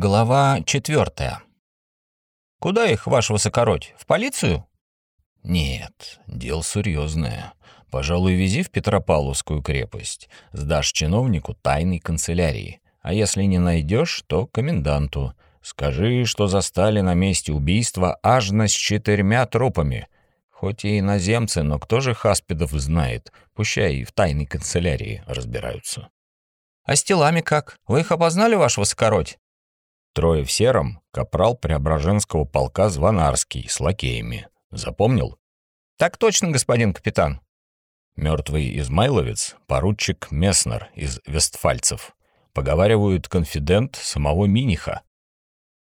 Глава четвертая. «Куда их, ваш высокородь? В полицию?» «Нет, дело серьезное. Пожалуй, вези в Петропавловскую крепость. Сдашь чиновнику тайной канцелярии. А если не найдешь, то коменданту. Скажи, что застали на месте убийства аж с четырьмя трупами. Хоть и иноземцы, но кто же Хаспидов знает? Пущай в тайной канцелярии разбираются». «А с телами как? Вы их опознали, ваш высокородь?» Трое в сером, капрал Преображенского полка Звонарский с лакеями. Запомнил? Так точно, господин капитан. Мертвый измайловец, поручик Месснер из Вестфальцев. Поговаривают, конфидент самого Миниха.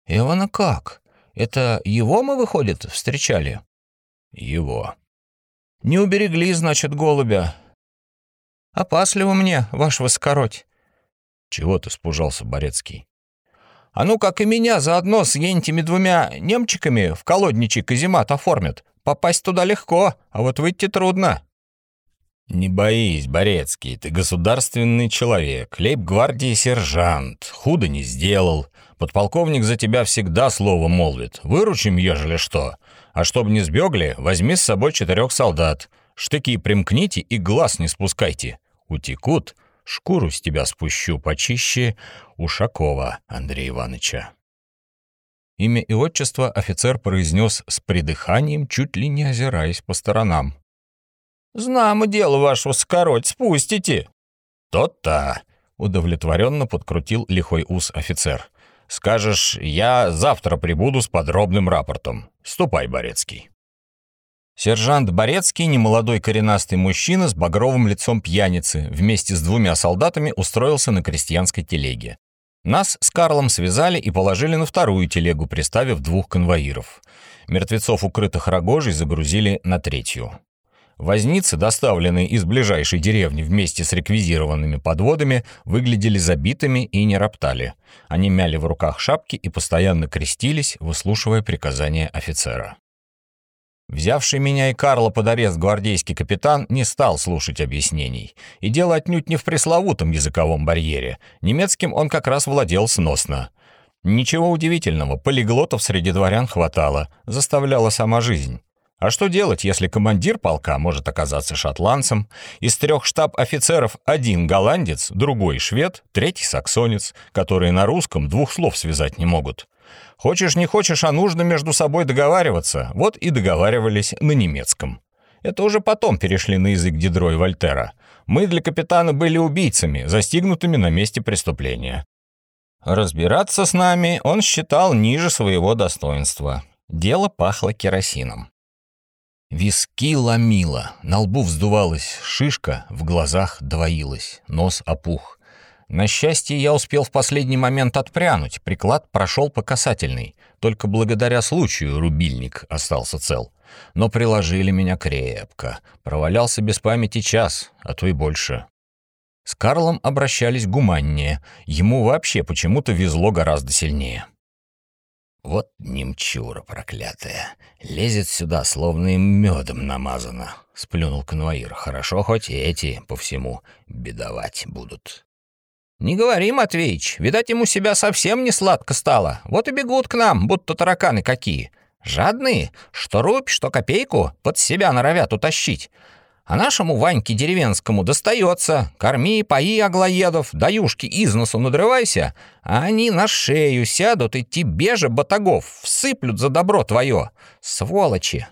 Ивана как? Это его мы, выходит, встречали? Его. Не уберегли, значит, голубя. Опасливо мне, ваш воскороть. Чего ты спужался, Борецкий? А ну, как и меня, заодно с этими двумя немчиками в колодничий каземат оформят. Попасть туда легко, а вот выйти трудно». «Не боись, Борецкий, ты государственный человек, лейб-гвардии сержант, худо не сделал. Подполковник за тебя всегда слово молвит. Выручим, ежели что. А чтоб не сбегли, возьми с собой четырех солдат. Штыки примкните и глаз не спускайте. Утекут, шкуру с тебя спущу почище Ушакова Андрея Ивановича». Имя и отчество офицер произнес с придыханием, чуть ли не озираясь по сторонам. «Знамо дело вашего скороть, спустите!» «То-то!» — удовлетворенно подкрутил лихой ус офицер. «Скажешь, я завтра прибуду с подробным рапортом. Ступай, Борецкий». Сержант Борецкий, немолодой коренастый мужчина с багровым лицом пьяницы, вместе с двумя солдатами устроился на крестьянской телеге. Нас с Карлом связали и положили на вторую телегу, приставив двух конвоиров. Мертвецов, укрытых рогожей, загрузили на третью. Возницы, доставленные из ближайшей деревни вместе с реквизированными подводами, выглядели забитыми и не роптали. Они мяли в руках шапки и постоянно крестились, выслушивая приказания офицера. Взявший меня и Карла под арест гвардейский капитан не стал слушать объяснений. И дело отнюдь не в пресловутом языковом барьере. Немецким он как раз владел сносно. Ничего удивительного, полиглотов среди дворян хватало, заставляла сама жизнь. А что делать, если командир полка может оказаться шотландцем, из трех штаб-офицеров один голландец, другой швед, третий саксонец, которые на русском двух слов связать не могут? Хочешь, не хочешь, а нужно между собой договариваться. Вот и договаривались на немецком. Это уже потом перешли на язык Дидро и Вольтера. Мы для капитана были убийцами, застигнутыми на месте преступления. Разбираться с нами он считал ниже своего достоинства. Дело пахло керосином. Виски ломило, на лбу вздувалась шишка, в глазах двоилась, нос опух. На счастье, я успел в последний момент отпрянуть, приклад прошел по касательной. Только благодаря случаю рубильник остался цел. Но приложили меня крепко. Провалялся без памяти час, а то и больше. С Карлом обращались гуманнее. Ему вообще почему-то везло гораздо сильнее. «Вот немчура проклятая. Лезет сюда, словно им медом намазано», — сплюнул конвоир. «Хорошо, хоть эти по всему бедовать будут». «Не говори, Матвеич, видать, ему себя совсем не сладко стало. Вот и бегут к нам, будто тараканы какие. Жадные, что рубь, что копейку под себя норовят утащить. А нашему Ваньке деревенскому достается. Корми, пои аглоедов, даюшки из носу надрывайся, а они на шею сядут и тебе же, батагов, всыплют за добро твое. Сволочи!»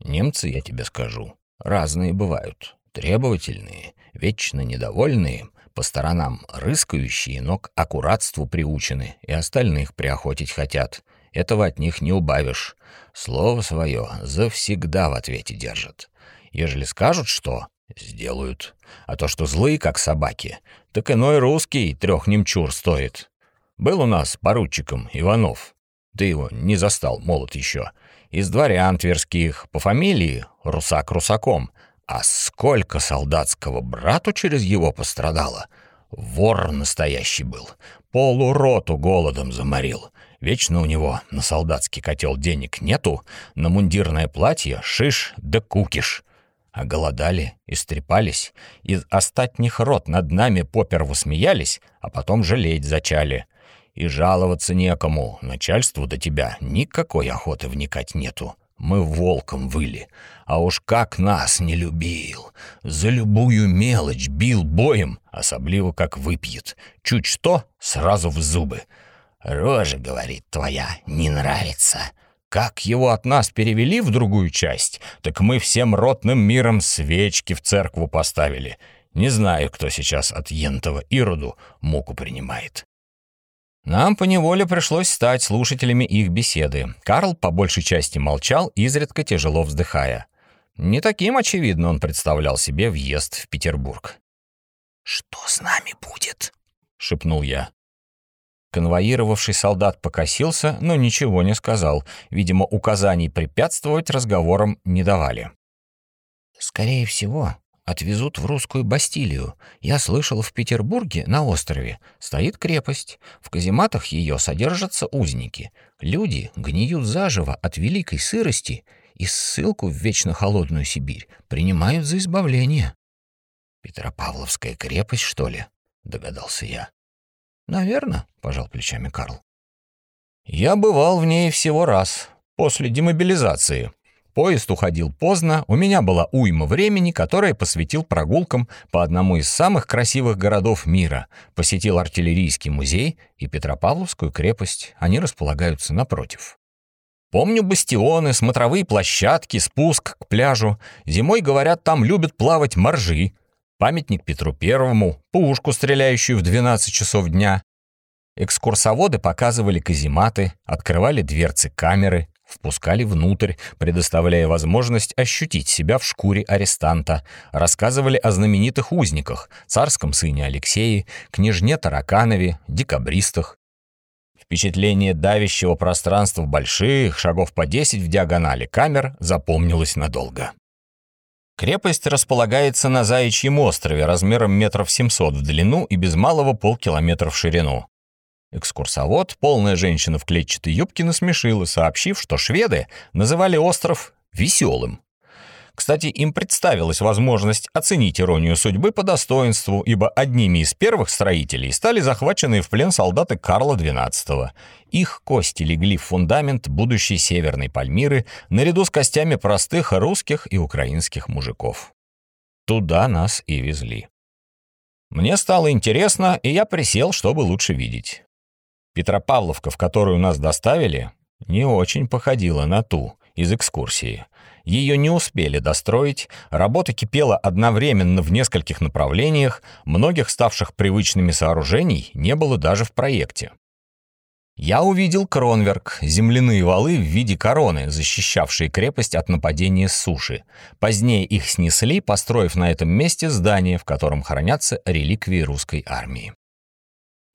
«Немцы, я тебе скажу, разные бывают. Требовательные, вечно недовольные, по сторонам рыскающие, но к аккуратству приучены и остальных приохотить хотят. Этого от них не убавишь. Слово свое завсегда в ответе держат. Ежели скажут что, сделают. А то, что злые, как собаки, так иной русский трех немчур стоит. Был у нас поручиком Иванов. Ты его не застал, молод еще. Из дворян тверских, по фамилии Русак Русаком — а сколько солдатского брату через его пострадало? Вор настоящий был. Полуроту голодом заморил. Вечно у него на солдатский котел денег нету, на мундирное платье шиш да кукиш. А голодали, истрепались, из остатних рот над нами поперву смеялись, а потом жалеть зачали. И жаловаться некому, начальству до тебя никакой охоты вникать нету. Мы волком выли, а уж как нас не любил. За любую мелочь бил боем, особливо как выпьет. Чуть что, сразу в зубы. Рожа, говорит, твоя не нравится. Как его от нас перевели в другую часть, так мы всем ротным миром свечки в церкву поставили. Не знаю, кто сейчас от Ентова Ироду муку принимает. Нам поневоле пришлось стать слушателями их беседы. Карл по большей части молчал, изредка тяжело вздыхая. Не таким, очевидно, он представлял себе въезд в Петербург. «Что с нами будет?» — шепнул я. Конвоировавший солдат покосился, но ничего не сказал. Видимо, указаний препятствовать разговорам не давали. «Скорее всего, отвезут в русскую Бастилию. Я слышал, в Петербурге, на острове, стоит крепость. В казематах ее содержатся узники. Люди гниют заживо от великой сырости и ссылку в вечно холодную Сибирь принимают за избавление. «Петропавловская крепость, что ли?» — догадался я. «Наверно», — пожал плечами Карл. «Я бывал в ней всего раз, после демобилизации», Поезд уходил поздно, у меня была уйма времени, которое посвятил прогулкам по одному из самых красивых городов мира, посетил артиллерийский музей и Петропавловскую крепость, они располагаются напротив. Помню бастионы, смотровые площадки, спуск к пляжу. Зимой, говорят, там любят плавать моржи. Памятник Петру Первому, пушку, стреляющую в 12 часов дня. Экскурсоводы показывали казематы, открывали дверцы камеры, Впускали внутрь, предоставляя возможность ощутить себя в шкуре арестанта. Рассказывали о знаменитых узниках, царском сыне Алексее, княжне Тараканове, декабристах. Впечатление давящего пространства больших, шагов по 10 в диагонали камер, запомнилось надолго. Крепость располагается на Заячьем острове размером метров 700 в длину и без малого полкилометра в ширину. Экскурсовод, полная женщина в клетчатой юбке, насмешила, сообщив, что шведы называли остров «веселым». Кстати, им представилась возможность оценить иронию судьбы по достоинству, ибо одними из первых строителей стали захваченные в плен солдаты Карла XII. Их кости легли в фундамент будущей Северной Пальмиры наряду с костями простых русских и украинских мужиков. Туда нас и везли. Мне стало интересно, и я присел, чтобы лучше видеть. Петропавловка, в которую нас доставили, не очень походила на ту из экскурсии. Ее не успели достроить, работа кипела одновременно в нескольких направлениях, многих ставших привычными сооружений не было даже в проекте. Я увидел Кронверк, земляные валы в виде короны, защищавшие крепость от нападения с суши. Позднее их снесли, построив на этом месте здание, в котором хранятся реликвии русской армии.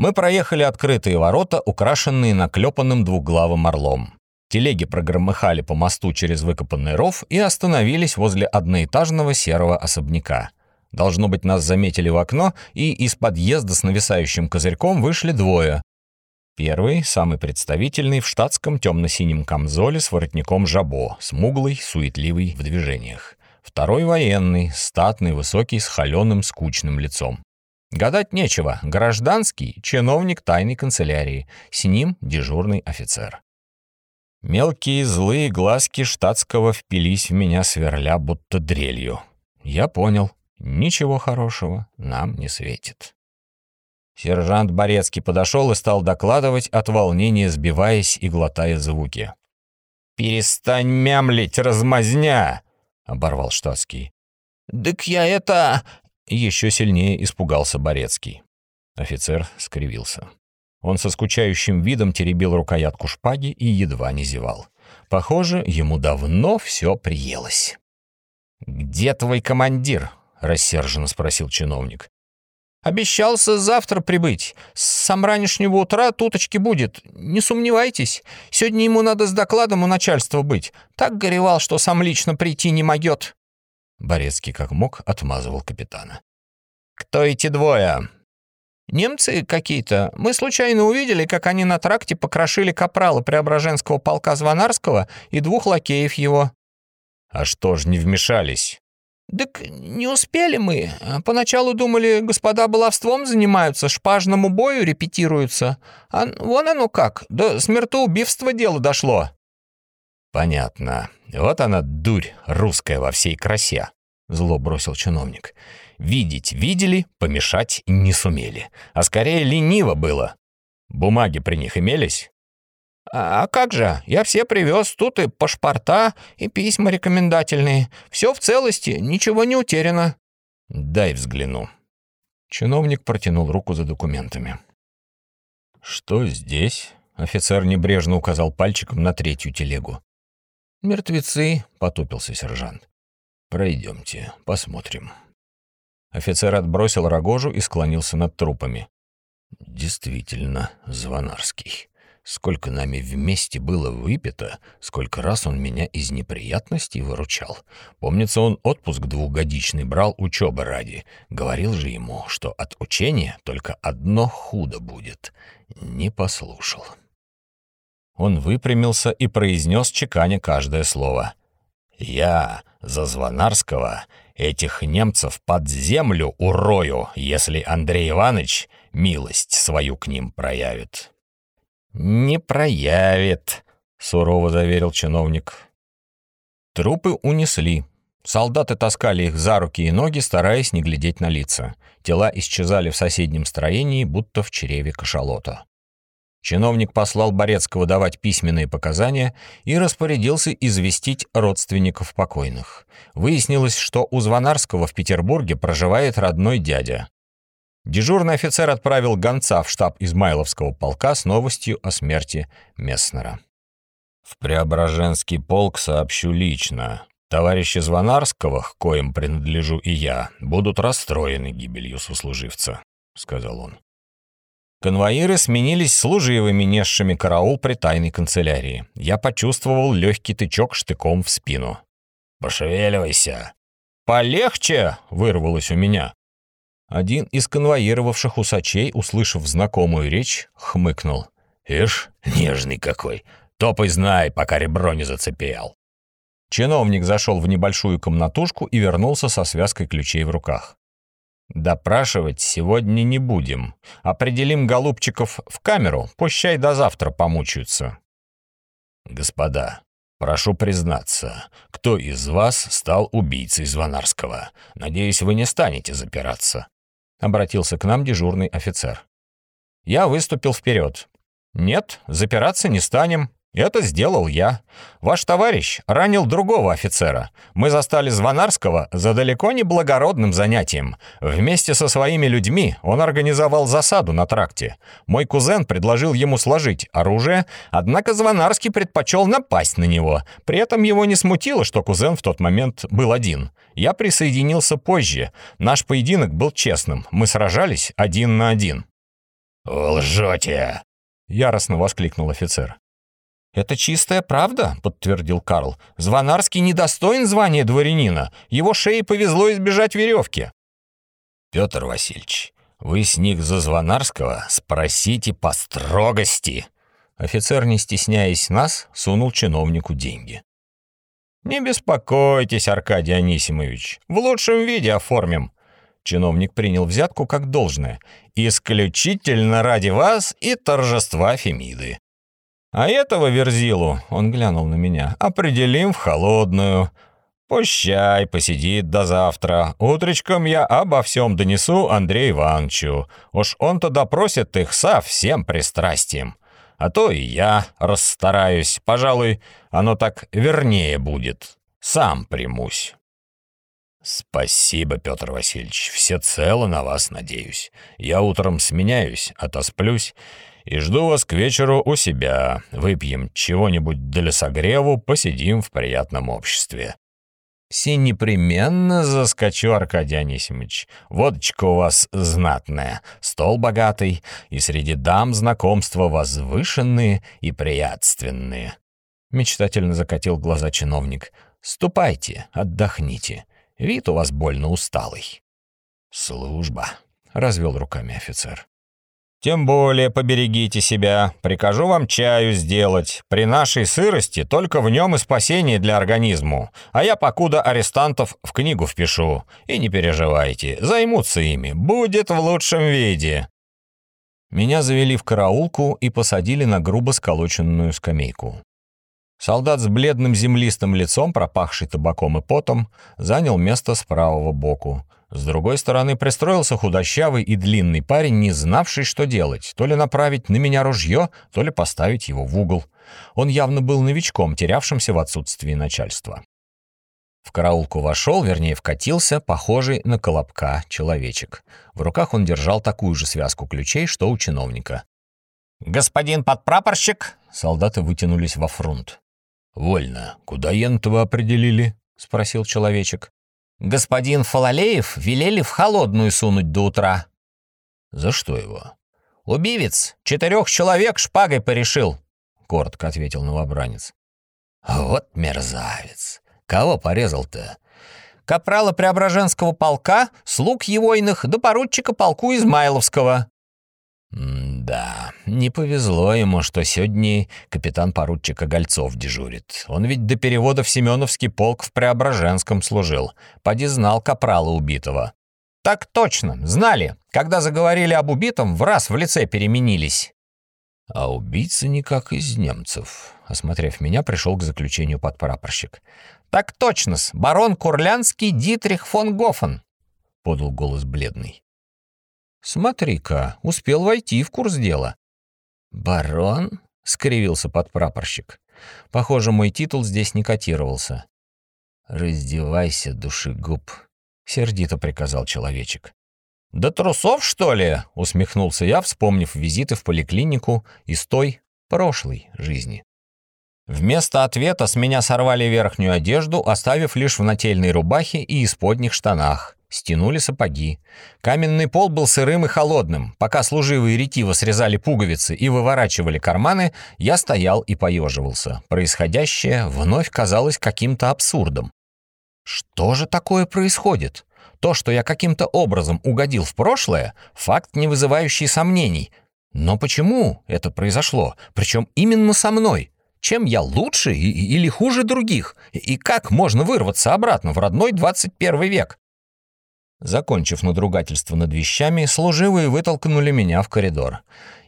Мы проехали открытые ворота, украшенные наклепанным двуглавым орлом. Телеги прогромыхали по мосту через выкопанный ров и остановились возле одноэтажного серого особняка. Должно быть, нас заметили в окно, и из подъезда с нависающим козырьком вышли двое. Первый, самый представительный, в штатском темно-синем камзоле с воротником жабо, смуглый, суетливый в движениях. Второй военный, статный, высокий, с холеным, скучным лицом. Гадать нечего, гражданский — чиновник тайной канцелярии, с ним дежурный офицер. Мелкие злые глазки штатского впились в меня сверля, будто дрелью. Я понял, ничего хорошего нам не светит. Сержант Борецкий подошел и стал докладывать от волнения, сбиваясь и глотая звуки. «Перестань мямлить, размазня!» — оборвал штатский. «Дык я это...» еще сильнее испугался Борецкий. Офицер скривился. Он со скучающим видом теребил рукоятку шпаги и едва не зевал. Похоже, ему давно все приелось. «Где твой командир?» — рассерженно спросил чиновник. «Обещался завтра прибыть. С самранешнего утра туточки будет. Не сомневайтесь. Сегодня ему надо с докладом у начальства быть. Так горевал, что сам лично прийти не могет». Борецкий как мог отмазывал капитана. «Кто эти двое?» «Немцы какие-то. Мы случайно увидели, как они на тракте покрошили капрала Преображенского полка Звонарского и двух лакеев его». «А что ж не вмешались?» «Так не успели мы. Поначалу думали, господа баловством занимаются, шпажному бою репетируются. А вон оно как, до смертоубийства дело дошло». «Понятно. Вот она, дурь русская во всей красе», — зло бросил чиновник. «Видеть видели, помешать не сумели. А скорее лениво было. Бумаги при них имелись?» «А как же? Я все привез. Тут и паспорта, и письма рекомендательные. Все в целости, ничего не утеряно». «Дай взгляну». Чиновник протянул руку за документами. «Что здесь?» Офицер небрежно указал пальчиком на третью телегу. «Мертвецы», — потупился сержант. «Пройдемте, посмотрим». Офицер отбросил рогожу и склонился над трупами. «Действительно, Звонарский. Сколько нами вместе было выпито, сколько раз он меня из неприятностей выручал. Помнится, он отпуск двухгодичный брал учебы ради. Говорил же ему, что от учения только одно худо будет. Не послушал. Он выпрямился и произнес чеканя каждое слово. «Я за Звонарского этих немцев под землю урою, если Андрей Иванович милость свою к ним проявит». «Не проявит», — сурово заверил чиновник. Трупы унесли. Солдаты таскали их за руки и ноги, стараясь не глядеть на лица. Тела исчезали в соседнем строении, будто в чреве кашалота. Чиновник послал Борецкого давать письменные показания и распорядился известить родственников покойных. Выяснилось, что у Звонарского в Петербурге проживает родной дядя. Дежурный офицер отправил гонца в штаб Измайловского полка с новостью о смерти Месснера. «В Преображенский полк сообщу лично. Товарищи Звонарского, к коим принадлежу и я, будут расстроены гибелью сослуживца», — сказал он. Конвоиры сменились служивыми, несшими караул при тайной канцелярии. Я почувствовал легкий тычок штыком в спину. «Пошевеливайся!» «Полегче!» — вырвалось у меня. Один из конвоировавших усачей, услышав знакомую речь, хмыкнул. «Ишь, нежный какой! Топай знай, пока ребро не зацепел!» Чиновник зашел в небольшую комнатушку и вернулся со связкой ключей в руках. «Допрашивать сегодня не будем. Определим голубчиков в камеру, пущай до завтра помучаются». «Господа, прошу признаться, кто из вас стал убийцей Звонарского? Надеюсь, вы не станете запираться» обратился к нам дежурный офицер. Я выступил вперед. «Нет, запираться не станем. Это сделал я. Ваш товарищ ранил другого офицера. Мы застали Звонарского за далеко не благородным занятием. Вместе со своими людьми он организовал засаду на тракте. Мой кузен предложил ему сложить оружие, однако Звонарский предпочел напасть на него. При этом его не смутило, что кузен в тот момент был один. Я присоединился позже. Наш поединок был честным. Мы сражались один на один. «Лжете!» — яростно воскликнул офицер. «Это чистая правда», — подтвердил Карл. «Звонарский недостоин звания дворянина. Его шее повезло избежать веревки». «Петр Васильевич, вы с них за Звонарского спросите по строгости». Офицер, не стесняясь нас, сунул чиновнику деньги. «Не беспокойтесь, Аркадий Анисимович, в лучшем виде оформим». Чиновник принял взятку как должное. «Исключительно ради вас и торжества Фемиды. А этого Верзилу, он глянул на меня, определим в холодную. Пущай, посидит до завтра. Утречком я обо всем донесу Андрею Ивановичу. Уж он-то допросит их со всем пристрастием. А то и я расстараюсь. Пожалуй, оно так вернее будет. Сам примусь. «Спасибо, Петр Васильевич, всецело на вас надеюсь. Я утром сменяюсь, отосплюсь и жду вас к вечеру у себя. Выпьем чего-нибудь для согреву, посидим в приятном обществе». «Все непременно заскочу, Аркадий Анисимович. Водочка у вас знатная, стол богатый, и среди дам знакомства возвышенные и приятственные». Мечтательно закатил глаза чиновник. «Ступайте, отдохните. Вид у вас больно усталый». «Служба», — развел руками офицер. Тем более поберегите себя. Прикажу вам чаю сделать. При нашей сырости только в нем и спасение для организму. А я покуда арестантов в книгу впишу. И не переживайте, займутся ими. Будет в лучшем виде. Меня завели в караулку и посадили на грубо сколоченную скамейку. Солдат с бледным землистым лицом, пропахший табаком и потом, занял место с правого боку. С другой стороны пристроился худощавый и длинный парень, не знавший, что делать, то ли направить на меня ружье, то ли поставить его в угол. Он явно был новичком, терявшимся в отсутствии начальства. В караулку вошел, вернее, вкатился, похожий на колобка человечек. В руках он держал такую же связку ключей, что у чиновника. «Господин подпрапорщик!» Солдаты вытянулись во фронт. «Вольно. Куда ентова определили?» — спросил человечек. Господин Фалалеев велели в холодную сунуть до утра. За что его? Убивец четырех человек шпагой порешил, коротко ответил новобранец. Вот мерзавец. Кого порезал-то? Капрала Преображенского полка, слуг егойных, до поручика полку Измайловского. «Да, не повезло ему, что сегодня капитан-поручик Огольцов дежурит. Он ведь до перевода в Семеновский полк в Преображенском служил. Поди знал капрала убитого». «Так точно, знали. Когда заговорили об убитом, в раз в лице переменились». «А убийца никак из немцев», — осмотрев меня, пришел к заключению подпрапорщик. «Так точно-с, барон Курлянский Дитрих фон Гофен», — подал голос бледный. Смотри-ка, успел войти в курс дела. Барон? скривился подпрапорщик. Похоже, мой титул здесь не котировался. Раздевайся, душегуб, сердито приказал человечек. «Да трусов, что ли?» — усмехнулся я, вспомнив визиты в поликлинику из той прошлой жизни. Вместо ответа с меня сорвали верхнюю одежду, оставив лишь в нательной рубахе и исподних штанах стянули сапоги. Каменный пол был сырым и холодным. Пока служивые ретиво срезали пуговицы и выворачивали карманы, я стоял и поеживался. Происходящее вновь казалось каким-то абсурдом. Что же такое происходит? То, что я каким-то образом угодил в прошлое, факт, не вызывающий сомнений. Но почему это произошло? Причем именно со мной? Чем я лучше или хуже других? И как можно вырваться обратно в родной 21 век? Закончив надругательство над вещами, служивые вытолкнули меня в коридор.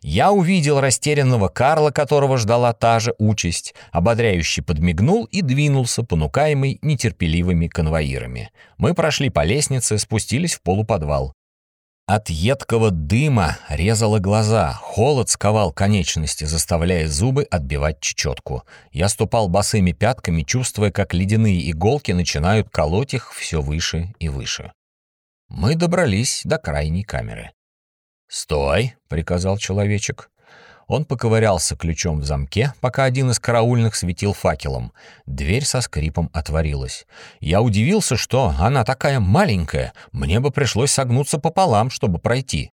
Я увидел растерянного Карла, которого ждала та же участь, ободряюще подмигнул и двинулся, понукаемый нетерпеливыми конвоирами. Мы прошли по лестнице, спустились в полуподвал. От едкого дыма резало глаза, холод сковал конечности, заставляя зубы отбивать чечетку. Я ступал босыми пятками, чувствуя, как ледяные иголки начинают колоть их все выше и выше. Мы добрались до крайней камеры. «Стой!» — приказал человечек. Он поковырялся ключом в замке, пока один из караульных светил факелом. Дверь со скрипом отворилась. Я удивился, что она такая маленькая. Мне бы пришлось согнуться пополам, чтобы пройти.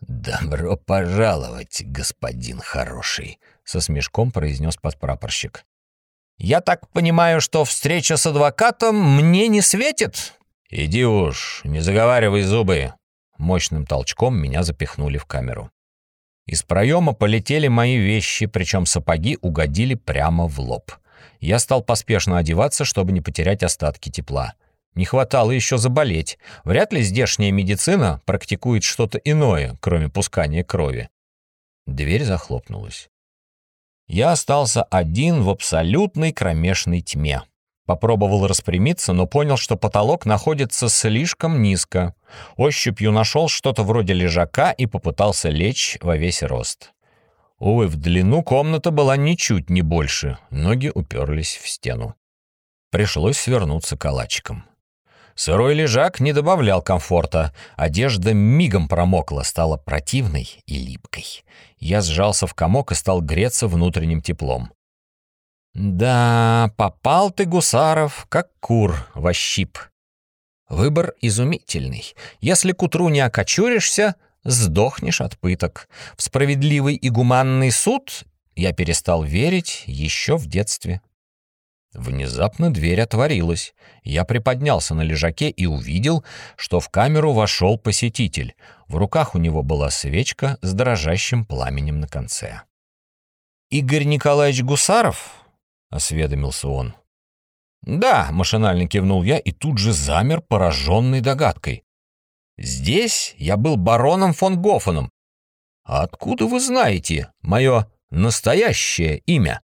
«Добро пожаловать, господин хороший», — со смешком произнес подпрапорщик. «Я так понимаю, что встреча с адвокатом мне не светит?» «Иди уж, не заговаривай зубы!» Мощным толчком меня запихнули в камеру. Из проема полетели мои вещи, причем сапоги угодили прямо в лоб. Я стал поспешно одеваться, чтобы не потерять остатки тепла. Не хватало еще заболеть. Вряд ли здешняя медицина практикует что-то иное, кроме пускания крови. Дверь захлопнулась. Я остался один в абсолютной кромешной тьме. Попробовал распрямиться, но понял, что потолок находится слишком низко. Ощупью нашел что-то вроде лежака и попытался лечь во весь рост. Увы, в длину комната была ничуть не больше, ноги уперлись в стену. Пришлось свернуться калачиком. Сырой лежак не добавлял комфорта, одежда мигом промокла, стала противной и липкой. Я сжался в комок и стал греться внутренним теплом. Да, попал ты, Гусаров, как кур во щип. Выбор изумительный. Если к утру не окочуришься, сдохнешь от пыток. В справедливый и гуманный суд я перестал верить еще в детстве. Внезапно дверь отворилась. Я приподнялся на лежаке и увидел, что в камеру вошел посетитель. В руках у него была свечка с дрожащим пламенем на конце. «Игорь Николаевич Гусаров?» — осведомился он. «Да», — машинально кивнул я и тут же замер, пораженный догадкой. «Здесь я был бароном фон Гофеном. А откуда вы знаете мое настоящее имя?»